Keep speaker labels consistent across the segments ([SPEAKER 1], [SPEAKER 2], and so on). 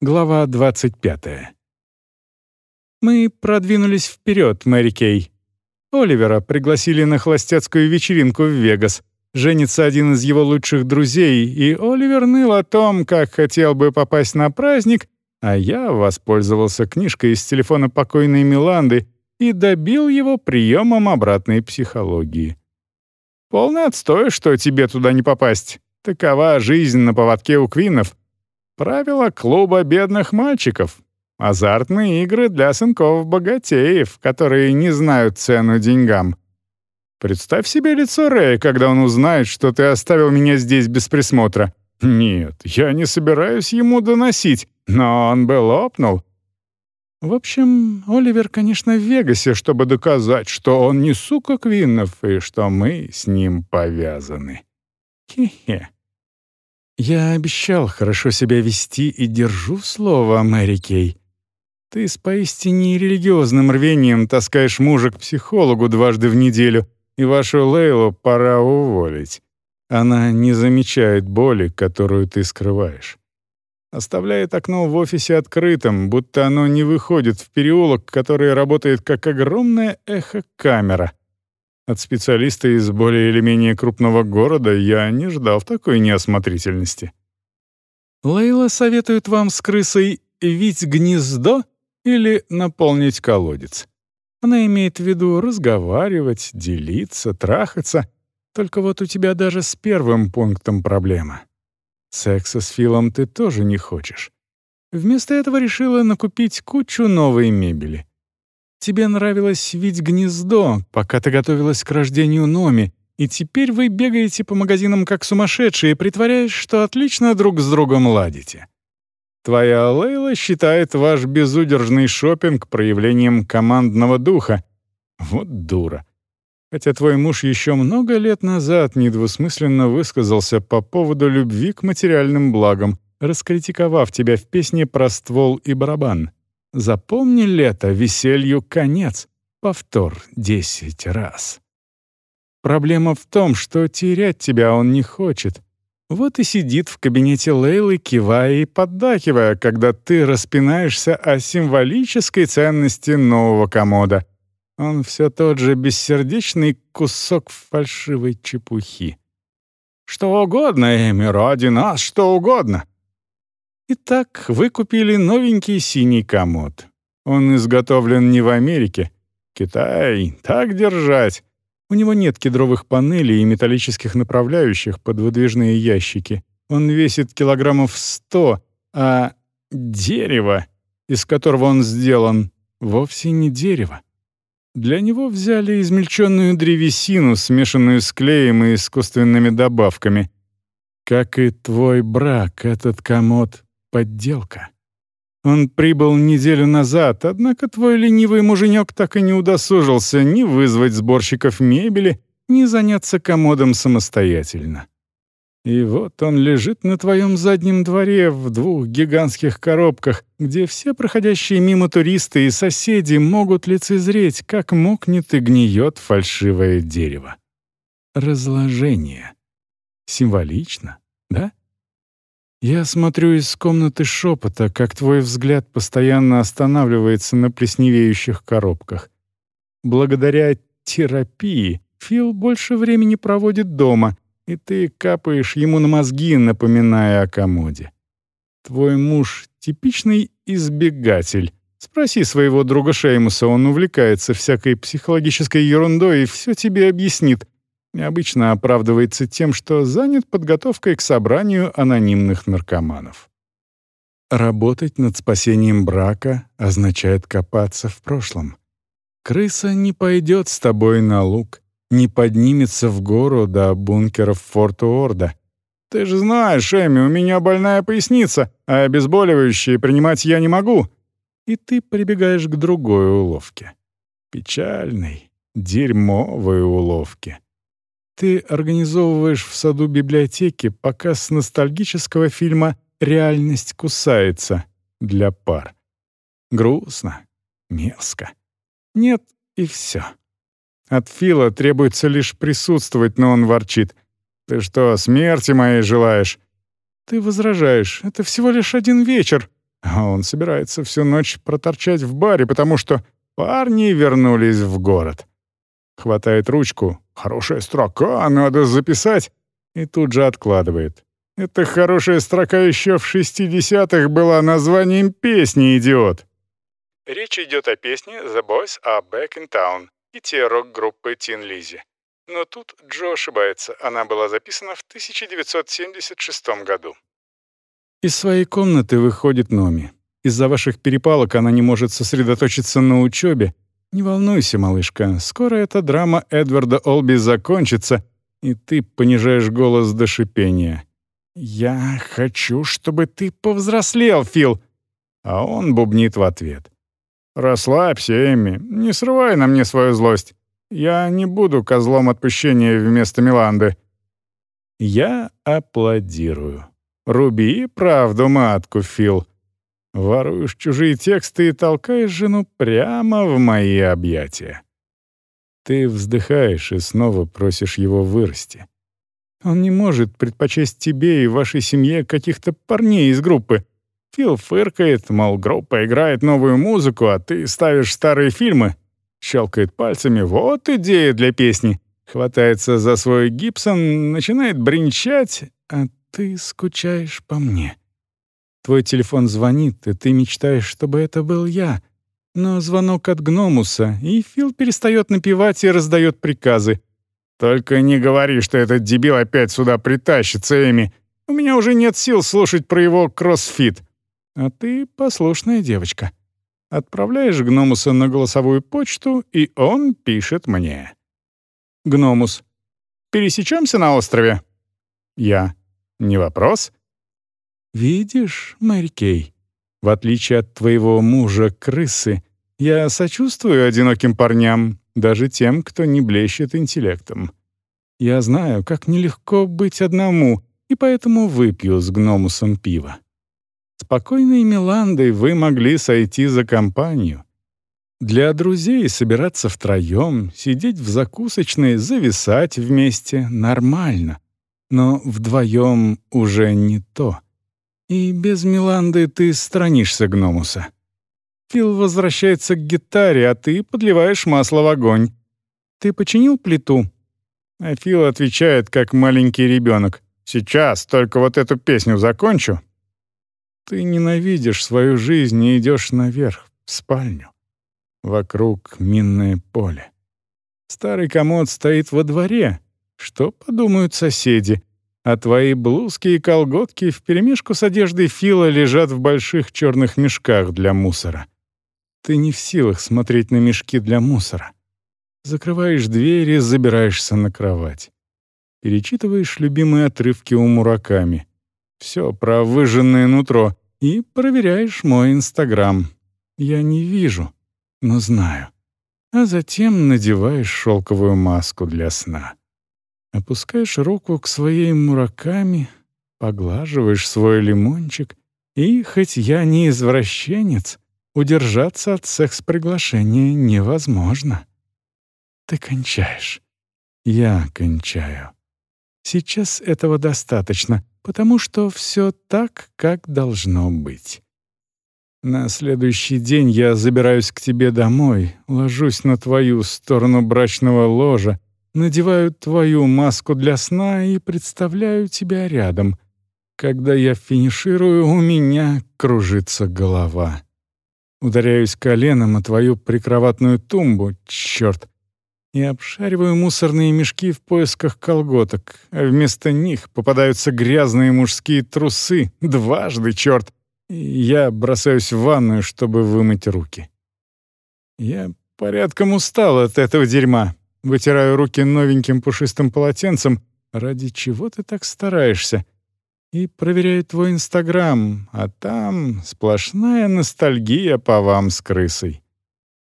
[SPEAKER 1] Глава 25. Мы продвинулись вперед, Мэри Кей. Оливера пригласили на холостяцкую вечеринку в Вегас. Женится один из его лучших друзей, и Оливер ныл о том, как хотел бы попасть на праздник, а я воспользовался книжкой из телефона покойной Миланды и добил его приемом обратной психологии. Полный отстой, что тебе туда не попасть. Такова жизнь на поводке у квинов. Правила клуба бедных мальчиков. Азартные игры для сынков-богатеев, которые не знают цену деньгам. Представь себе лицо Рэя, когда он узнает, что ты оставил меня здесь без присмотра. Нет, я не собираюсь ему доносить, но он бы лопнул. В общем, Оливер, конечно, в Вегасе, чтобы доказать, что он не сука Квиннов и что мы с ним повязаны. Хе-хе. «Я обещал хорошо себя вести и держу слово, Мэри Кей. Ты с поистине религиозным рвением таскаешь мужа к психологу дважды в неделю, и вашу Лейлу пора уволить. Она не замечает боли, которую ты скрываешь. Оставляет окно в офисе открытым, будто оно не выходит в переулок, который работает как огромная эхо-камера, от специалиста из более или менее крупного города я не ждал такой неосмотрительности. Лейла советует вам с крысой вить гнездо или наполнить колодец. Она имеет в виду разговаривать, делиться, трахаться. Только вот у тебя даже с первым пунктом проблема. Секса с Филом ты тоже не хочешь. Вместо этого решила накупить кучу новой мебели. Тебе нравилось видеть гнездо, пока ты готовилась к рождению Номи, и теперь вы бегаете по магазинам как сумасшедшие, притворяясь, что отлично друг с другом ладите. Твоя Лейла считает ваш безудержный шопинг проявлением командного духа. Вот дура. Хотя твой муж еще много лет назад недвусмысленно высказался по поводу любви к материальным благам, раскритиковав тебя в песне про ствол и барабан. Запомни лето, веселью конец. Повтор десять раз. Проблема в том, что терять тебя он не хочет. Вот и сидит в кабинете Лейлы, кивая и поддакивая, когда ты распинаешься о символической ценности нового комода. Он все тот же бессердечный кусок фальшивой чепухи. «Что угодно, Эми, ради нас что угодно. Итак, вы купили новенький синий комод. Он изготовлен не в Америке. Китай, так держать. У него нет кедровых панелей и металлических направляющих под выдвижные ящики. Он весит килограммов сто, а дерево, из которого он сделан, вовсе не дерево. Для него взяли измельченную древесину, смешанную с клеем и искусственными добавками. Как и твой брак, этот комод подделка. Он прибыл неделю назад, однако твой ленивый муженек так и не удосужился ни вызвать сборщиков мебели, ни заняться комодом самостоятельно. И вот он лежит на твоем заднем дворе в двух гигантских коробках, где все проходящие мимо туристы и соседи могут лицезреть, как мокнет и гниет фальшивое дерево. Разложение. Символично, да? Я смотрю из комнаты шепота, как твой взгляд постоянно останавливается на плесневеющих коробках. Благодаря терапии Фил больше времени проводит дома, и ты капаешь ему на мозги, напоминая о комоде. Твой муж — типичный избегатель. Спроси своего друга Шеймуса, он увлекается всякой психологической ерундой и все тебе объяснит — обычно оправдывается тем, что занят подготовкой к собранию анонимных наркоманов. Работать над спасением брака означает копаться в прошлом. Крыса не пойдет с тобой на луг, не поднимется в гору до бункеров Форта Орда. Ты же знаешь, Эми, у меня больная поясница, а обезболивающие принимать я не могу. И ты прибегаешь к другой уловке. Печальной, дерьмовой уловке. Ты организовываешь в саду библиотеки показ ностальгического фильма «Реальность кусается» для пар. Грустно, мерзко. Нет, и все. От Фила требуется лишь присутствовать, но он ворчит. «Ты что, смерти моей желаешь?» Ты возражаешь, это всего лишь один вечер. А он собирается всю ночь проторчать в баре, потому что парни вернулись в город. Хватает ручку. «Хорошая строка, надо записать!» И тут же откладывает. Эта хорошая строка еще в 60-х была названием песни, идиот. Речь идет о песне «The Boys Are Back in Town» и те рок-группы Тин Лизи. Но тут Джо ошибается, она была записана в 1976 году. Из своей комнаты выходит Номи. Из-за ваших перепалок она не может сосредоточиться на учебе. Не волнуйся, малышка, скоро эта драма Эдварда Олби закончится, и ты понижаешь голос до шипения. «Я хочу, чтобы ты повзрослел, Фил!» А он бубнит в ответ. «Расслабься, Эмми, не срывай на мне свою злость. Я не буду козлом отпущения вместо Миланды». Я аплодирую. «Руби правду матку, Фил. Воруешь чужие тексты и толкаешь жену прямо в мои объятия». Ты вздыхаешь и снова просишь его вырасти. Он не может предпочесть тебе и вашей семье каких-то парней из группы. Фил фыркает, мол, группа играет новую музыку, а ты ставишь старые фильмы. Щелкает пальцами, вот идея для песни. Хватается за свой гипсон, начинает бренчать, а ты скучаешь по мне. Твой телефон звонит, и ты мечтаешь, чтобы это был я. Но звонок от Гномуса, и Фил перестает напевать и раздает приказы. «Только не говори, что этот дебил опять сюда притащится, Эми. У меня уже нет сил слушать про его кроссфит». «А ты послушная девочка». Отправляешь Гномуса на голосовую почту, и он пишет мне. Гномус. «Пересечемся на острове?» Я. «Не вопрос?» «Видишь, Мэри Кей, в отличие от твоего мужа-крысы, я сочувствую одиноким парням, даже тем, кто не блещет интеллектом. Я знаю, как нелегко быть одному, и поэтому выпью с гномусом пиво. Спокойной Миландой вы могли сойти за компанию. Для друзей собираться втроем, сидеть в закусочной, зависать вместе — нормально. Но вдвоем уже не то. И без Миланды ты странишься гномуса. Фил возвращается к гитаре, а ты подливаешь масло в огонь. Ты починил плиту? А Фил отвечает, как маленький ребенок. Сейчас, только вот эту песню закончу. Ты ненавидишь свою жизнь и идешь наверх, в спальню. Вокруг минное поле. Старый комод стоит во дворе. Что подумают соседи? А твои блузки и колготки вперемешку с одеждой Фила лежат в больших черных мешках для мусора. Ты не в силах смотреть на мешки для мусора. Закрываешь дверь и забираешься на кровать. Перечитываешь любимые отрывки у Мураками. Все про выжженное нутро. И проверяешь мой Инстаграм. Я не вижу, но знаю. А затем надеваешь шелковую маску для сна. Опускаешь руку к своей Мураками, поглаживаешь свой лимончик, и, хоть я не извращенец, Удержаться от секс-приглашения невозможно. Ты кончаешь. Я кончаю. Сейчас этого достаточно, потому что все так, как должно быть. На следующий день я забираюсь к тебе домой, ложусь на твою сторону брачного ложа, надеваю твою маску для сна и представляю тебя рядом. Когда я финиширую, у меня кружится голова. Ударяюсь коленом о твою прикроватную тумбу, черт, и обшариваю мусорные мешки в поисках колготок, а вместо них попадаются грязные мужские трусы, дважды, черт, и я бросаюсь в ванную, чтобы вымыть руки. Я порядком устал от этого дерьма, вытираю руки новеньким пушистым полотенцем. Ради чего ты так стараешься? и проверяю твой Инстаграм, а там сплошная ностальгия по вам с крысой.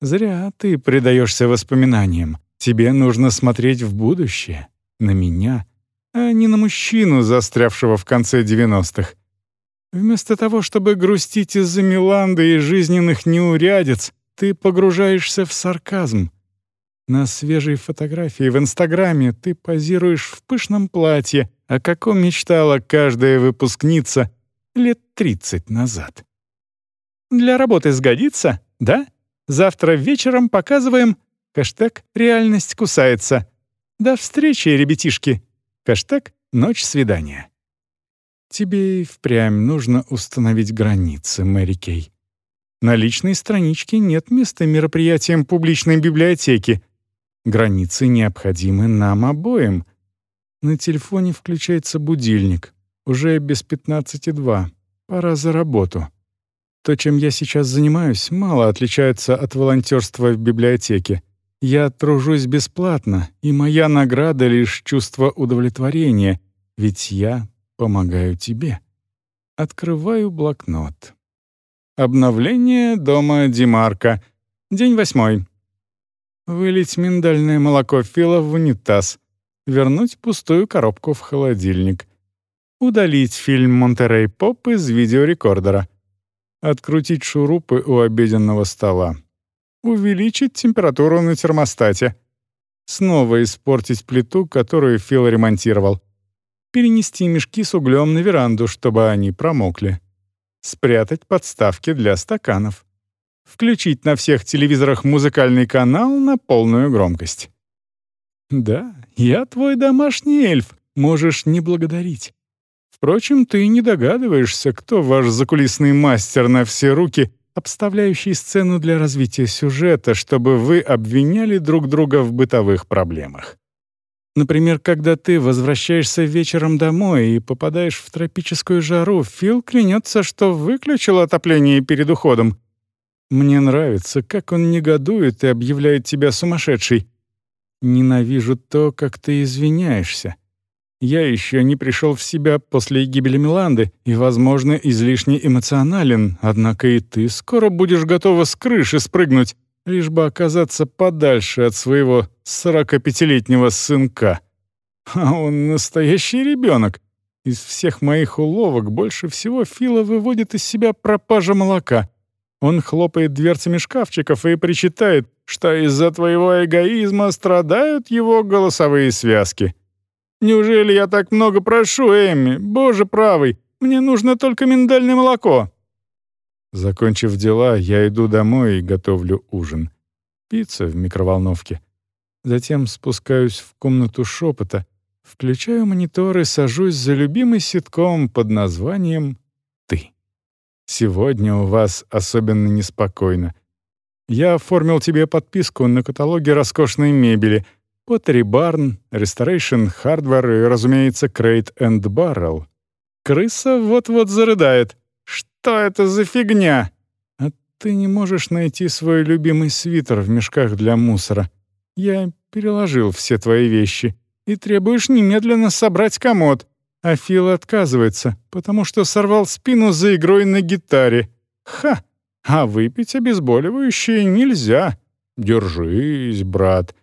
[SPEAKER 1] Зря ты предаешься воспоминаниям. Тебе нужно смотреть в будущее, на меня, а не на мужчину, застрявшего в конце 90-х. Вместо того, чтобы грустить из-за Миланды и жизненных неурядиц, ты погружаешься в сарказм. На свежей фотографии в Инстаграме ты позируешь в пышном платье, о каком мечтала каждая выпускница лет 30 назад. Для работы сгодится, да? Завтра вечером показываем хэштег «Реальность кусается». До встречи, ребятишки. Хэштег «Ночь свидания». Тебе и впрямь нужно установить границы, Мэри Кей. На личной страничке нет места мероприятиям публичной библиотеки. Границы необходимы нам обоим. На телефоне включается будильник. Уже без пятнадцати два. Пора за работу. То, чем я сейчас занимаюсь, мало отличается от волонтерства в библиотеке. Я тружусь бесплатно, и моя награда — лишь чувство удовлетворения, ведь я помогаю тебе. Открываю блокнот. Обновление дома Димарка. День восьмой. Вылить миндальное молоко Фила в унитаз. Вернуть пустую коробку в холодильник. Удалить фильм «Монтерей Поп» из видеорекордера. Открутить шурупы у обеденного стола. Увеличить температуру на термостате. Снова испортить плиту, которую Фил ремонтировал перенести мешки с углем на веранду, чтобы они промокли, спрятать подставки для стаканов, включить на всех телевизорах музыкальный канал на полную громкость. «Да, я твой домашний эльф, можешь не благодарить. Впрочем, ты не догадываешься, кто ваш закулисный мастер на все руки, обставляющий сцену для развития сюжета, чтобы вы обвиняли друг друга в бытовых проблемах. Например, когда ты возвращаешься вечером домой и попадаешь в тропическую жару, Фил клянется, что выключил отопление перед уходом. Мне нравится, как он негодует и объявляет тебя сумасшедшей. Ненавижу то, как ты извиняешься. Я еще не пришел в себя после гибели Миланды и, возможно, излишне эмоционален, однако и ты скоро будешь готова с крыши спрыгнуть, лишь бы оказаться подальше от своего 45-летнего сынка. А он настоящий ребенок. Из всех моих уловок больше всего Фила выводит из себя пропажа молока. Он хлопает дверцами шкафчиков и причитает, что из-за твоего эгоизма страдают его голосовые связки. «Неужели я так много прошу, Эмми? Боже правый, мне нужно только миндальное молоко!» Закончив дела, я иду домой и готовлю ужин. Пицца в микроволновке. Затем спускаюсь в комнату шепота, включаю монитор и сажусь за любимый ситком под названием «Ты». Сегодня у вас особенно неспокойно. Я оформил тебе подписку на каталоги роскошной мебели — Pottery Barn, Restoration Hardware и, разумеется, Crate and Barrel. Крыса вот-вот зарыдает — что это за фигня? А ты не можешь найти свой любимый свитер в мешках для мусора. Я переложил все твои вещи. И требуешь немедленно собрать комод. А Фил отказывается, потому что сорвал спину за игрой на гитаре. Ха! А выпить обезболивающее нельзя. Держись, брат.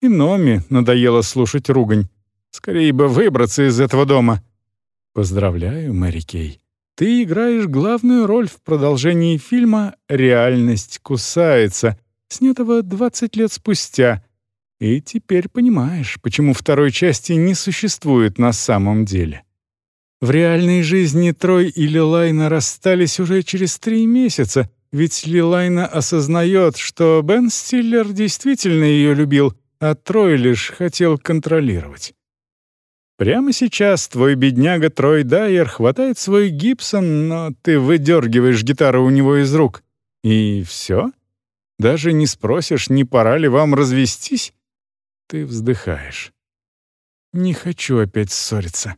[SPEAKER 1] И Номи надоело слушать ругань. Скорее бы выбраться из этого дома. Поздравляю, Мэри Кей. Ты играешь главную роль в продолжении фильма «Реальность кусается», снятого 20 лет спустя. И теперь понимаешь, почему второй части не существует на самом деле. В реальной жизни Трой и Лилайна расстались уже через три месяца, ведь Лилайна осознает, что Бен Стиллер действительно ее любил, а Трой лишь хотел контролировать. Прямо сейчас твой бедняга Трой Дайер хватает свой Гибсон, но ты выдергиваешь гитару у него из рук. И все? Даже не спросишь, не пора ли вам развестись? Ты вздыхаешь. Не хочу опять ссориться.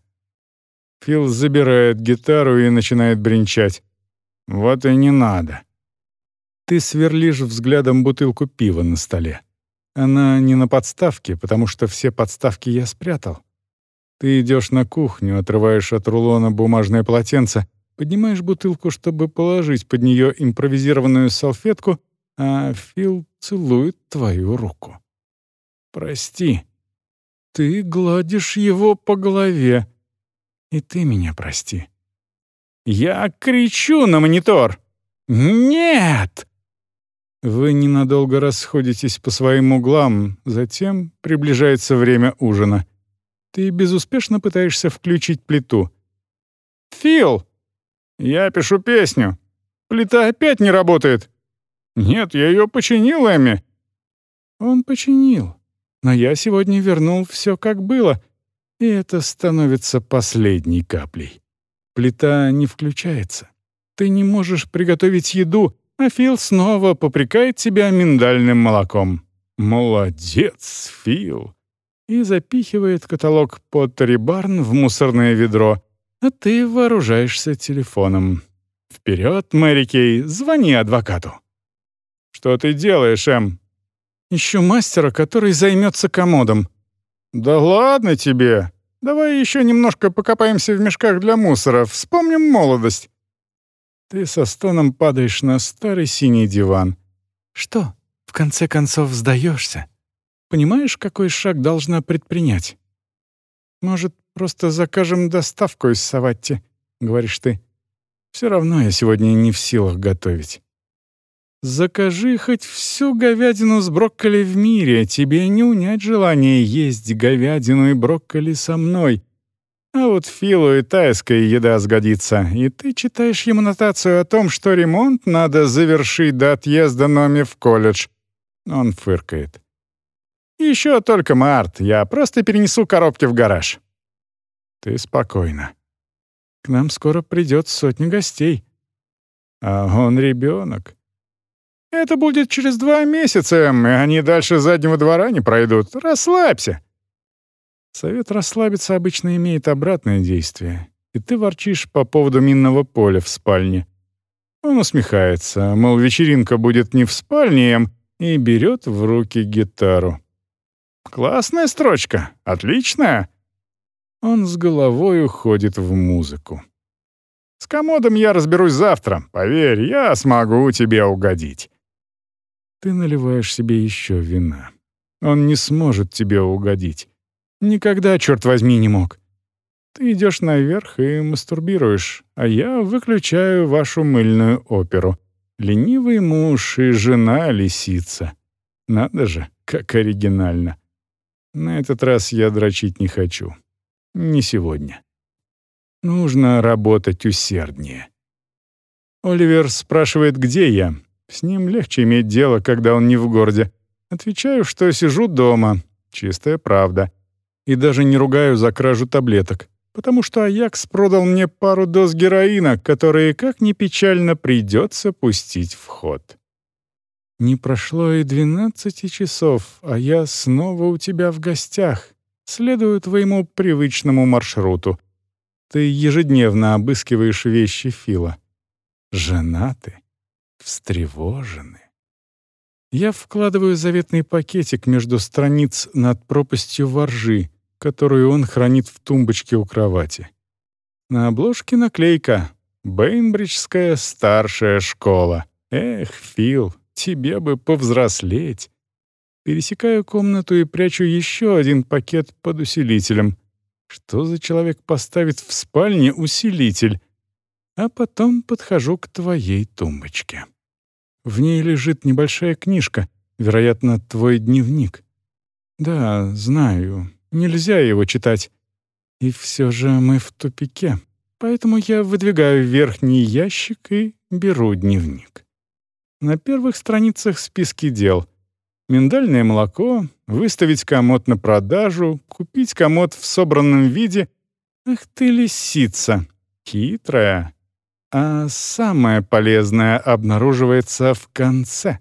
[SPEAKER 1] Фил забирает гитару и начинает бренчать. Вот и не надо. Ты сверлишь взглядом бутылку пива на столе. Она не на подставке, потому что все подставки я спрятал. Ты идешь на кухню, отрываешь от рулона бумажное полотенце, поднимаешь бутылку, чтобы положить под нее импровизированную салфетку, а Фил целует твою руку. «Прости. Ты гладишь его по голове. И ты меня прости». Я кричу на монитор. «Нет!» Вы ненадолго расходитесь по своим углам, затем приближается время ужина — ты безуспешно пытаешься включить плиту. «Фил! Я пишу песню. Плита опять не работает!» «Нет, я ее починил, Эмми!» Он починил, но я сегодня вернул все как было, и это становится последней каплей. Плита не включается. Ты не можешь приготовить еду, а Фил снова попрекает тебя миндальным молоком. «Молодец, Фил!» и запихивает каталог Поттери Барн в мусорное ведро, а ты вооружаешься телефоном. Вперед, Мэри Кей, звони адвокату. Что ты делаешь, Эм? Ищу мастера, который займется комодом. Да ладно тебе. Давай еще немножко покопаемся в мешках для мусора, вспомним молодость. Ты со стоном падаешь на старый синий диван. Что, в конце концов сдаешься? Понимаешь, какой шаг должна предпринять? Может, просто закажем доставку из Саватти, говоришь ты. Все равно я сегодня не в силах готовить. Закажи хоть всю говядину с брокколи в мире, тебе не унять желание есть говядину и брокколи со мной. А вот Филу и тайская еда сгодится, и ты читаешь ему нотацию о том, что ремонт надо завершить до отъезда Номи в колледж. Он фыркает. Еще только март, я просто перенесу коробки в гараж. Ты спокойно. К нам скоро придет сотня гостей. А он ребенок. Это будет через два месяца, и они дальше заднего двора не пройдут. Расслабься. Совет расслабиться обычно имеет обратное действие, и ты ворчишь по поводу минного поля в спальне. Он усмехается, мол, вечеринка будет не в спальне, и берет в руки гитару. Классная строчка, отличная. Он с головой уходит в музыку. С комодом я разберусь завтра. Поверь, я смогу тебе угодить. Ты наливаешь себе еще вина. Он не сможет тебе угодить. Никогда, черт возьми, не мог. Ты идешь наверх и мастурбируешь, а я выключаю вашу мыльную оперу. Ленивый муж и жена лисица. Надо же, как оригинально. На этот раз я дрочить не хочу. Не сегодня. Нужно работать усерднее. Оливер спрашивает, где я. С ним легче иметь дело, когда он не в городе. Отвечаю, что сижу дома. Чистая правда. И даже не ругаю за кражу таблеток, потому что Аякс продал мне пару доз героина, которые, как ни печально, придется пустить в ход. Не прошло и двенадцати часов, а я снова у тебя в гостях. Следую твоему привычному маршруту. Ты ежедневно обыскиваешь вещи Фила. Женаты, встревожены. Я вкладываю заветный пакетик между страниц над пропастью воржи, которую он хранит в тумбочке у кровати. На обложке наклейка «Бейнбриджская старшая школа». Эх, Фил, Тебе бы повзрослеть. Пересекаю комнату и прячу еще один пакет под усилителем. Что за человек поставит в спальне усилитель? А потом подхожу к твоей тумбочке. В ней лежит небольшая книжка, вероятно, твой дневник. Да, знаю, нельзя его читать. И все же мы в тупике, поэтому я выдвигаю верхний ящик и беру дневник. На первых страницах списки дел. Миндальное молоко, выставить комод на продажу, купить комод в собранном виде. Ах ты лисица, хитрая. А самое полезное обнаруживается в конце.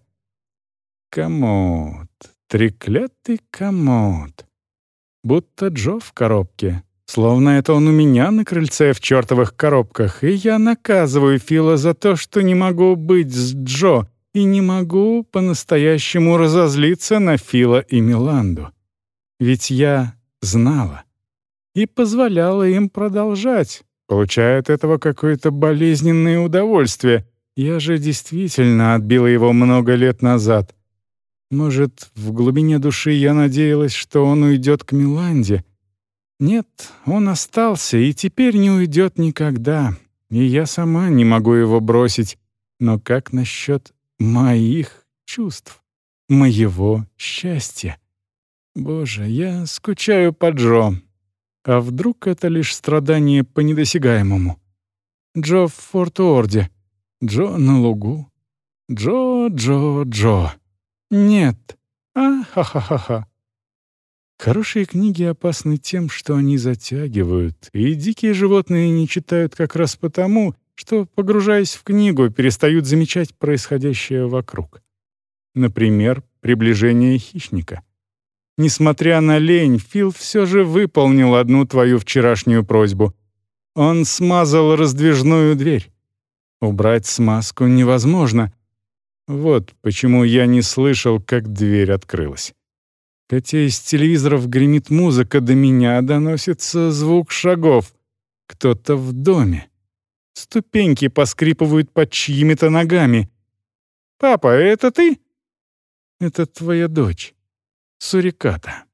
[SPEAKER 1] Комод, треклятый комод. Будто Джо в коробке. Словно это он у меня на крыльце в чертовых коробках, и я наказываю Фила за то, что не могу быть с Джо и не могу по-настоящему разозлиться на Фила и Миланду. Ведь я знала и позволяла им продолжать, получая от этого какое-то болезненное удовольствие. Я же действительно отбила его много лет назад. Может, в глубине души я надеялась, что он уйдет к Миланде — нет, он остался и теперь не уйдет никогда, и я сама не могу его бросить. Но как насчет моих чувств, моего счастья? Боже, я скучаю по Джо. А вдруг это лишь страдание по недосягаемому? Джо в Форт-Уорде. Джо на лугу. Джо, Джо, Джо. Нет. А-ха-ха-ха-ха. Хорошие книги опасны тем, что они затягивают, и дикие животные не читают как раз потому, что, погружаясь в книгу, перестают замечать происходящее вокруг. Например, приближение хищника. Несмотря на лень, Фил все же выполнил одну твою вчерашнюю просьбу. Он смазал раздвижную дверь. Убрать смазку невозможно. Вот почему я не слышал, как дверь открылась. Хотя из телевизоров гремит музыка, до меня доносится звук шагов. Кто-то в доме. Ступеньки поскрипывают под чьими-то ногами. «Папа, это ты?» «Это твоя дочь, Суриката».